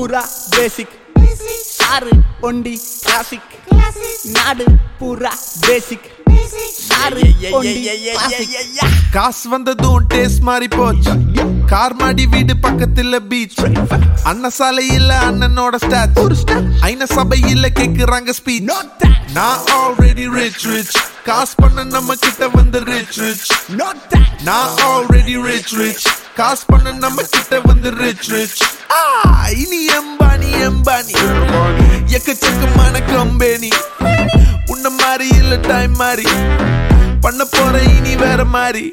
பேசிக் sir ஒண்டி classic நாடு பூரா பேசிக். காசு வந்ததும் டேஸ்ட் மாறி போச்சு. கார் மாடி வீடு பக்கத்துல பீச் அண்ணன் சாலையில அண்ணனோட ஸ்டாச்சு ஐன சபையில கேக்குறாங்க ஸ்பீச் நான் ஆல்ரெடி ரிச் ரிச் காசு பண்ண நம்ம கிட்ட வந்து ரிச் ரிச். நான் ஆல்ரெடி ரிச் ரிச் காசு பண்ண நம்ம கிட்ட வந்து ரிச் ரிச் இனி எம்பானி எம்பானி. எக்கச்சக்கமான கம்பெனி. உன்ன மாதிரி இல்ல டைம் மாதிரி பண்ண போற இனி வேற மாதிரி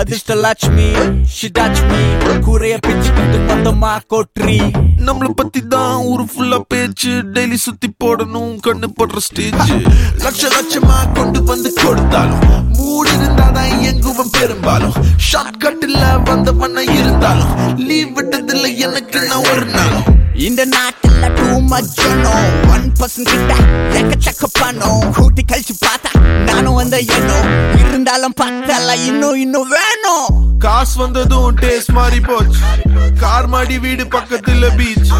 அதிர்ஷ்ட லட்சுமி ஷிடாச்மி கூரைய பிச்சுக்கிட்டு மொத்தமா கொட்ரி நம்மள பத்தி தான் ஊரு ஃபுல்லா பேச்சு. டெய்லி சுத்தி போடணும் கண்ணு போடுற ஸ்டேஜ் லட்ச லட்சமா கொண்டு வந்து கொடுத்தாலும் பெரும்பாலும் ஷார்ட் கட்டில் வந்த பண்ண இருந்தாலும் லீவ் விட்டதில்ல எனக்கு நான் ஒரு நாளும். இந்த நாட்டுல டூ மச்சனோ ஒன் பர்சன்ட் கிட்ட எக்கச்சக்க பணம். கூட்டி கழிச்சு பார்த்தா நானும் வந்த எண்ணம். இருந்தாலும் பத்தல இன்னும் இன்னும் வேணும். காசு வந்ததும் டேஸ்ட் மாறி போச்சு. கார் மாடி வீடு பக்கத்துல பீச்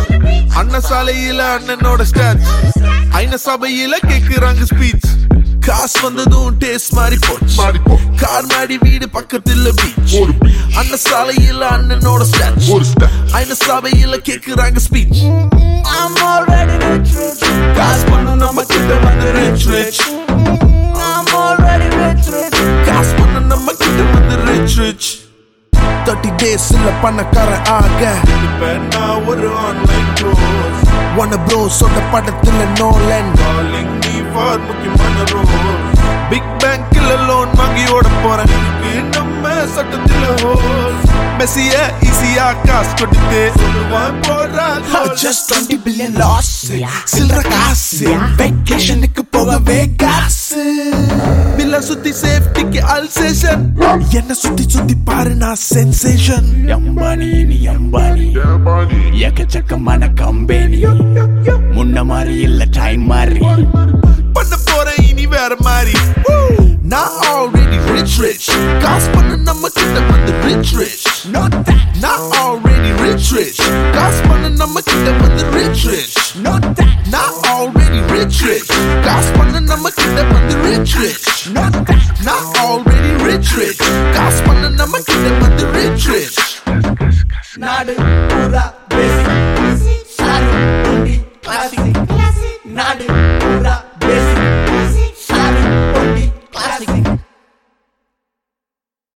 அண்ணன் சாலையில அண்ணனோட ஸ்டாச் ஐன சபையில கேக்குறாங்க ஸ்பீச் காசு வந்ததும் டேஸ்ட் மாறி போச்சு. கார் மாடி வீடு பக்கத்துல பீச் அண்ணன் சாலையில அண்ணனோட ஸ்டாச் ஐன சபையில கேக்குறாங்க speech I'm already rich rich. காசு பண்ண நம்ம கிட்ட வந்து rich rich I'm already rich rich. காசு பண்ண நம்ம கிட்ட வந்து ரிச் ரிச் தேர்ட்டி டேஸ் இல்ல பணக்காரன் ஆக. ஒரு ஆன்லைன் க்ரோஸ் ஒன் ப்ரோ சொன்ன படத்துல நோலன் ஃபார் முக்கியமான ரோல் பிக் பேங்க்ல லோன் வாங்கி ஓட போறேன். நம்ம சட்டத்துல ஹோல் மெஸ்ஸிய ஈஸியா காசு கொடுத்து சொல்லுவான் போறான் just 20 billion loss சில்லற காசு வெக்கேஷனுக்கு போகவே காசு பில்ல சுத்தி சேஃப்டிக்கு அல்சேஷன் என்ன சுத்தி சுத்தி பாரு நான் சென்சேஷன் எம்பானி நீ எம்பானி. எக்கச்சக்கமான கம்பெனி முன்ன மாதிரி இல்ல டைம் மாதிரி. rich rich. Not that, not already rich rich. God's money, I'ma keep that money rich rich. Not that, not already rich rich. God's money, I'ma keep that money rich rich. Not that, not already rich rich. God's money, I'ma keep that money rich rich. Nadu, pura, basic, classic, nadu.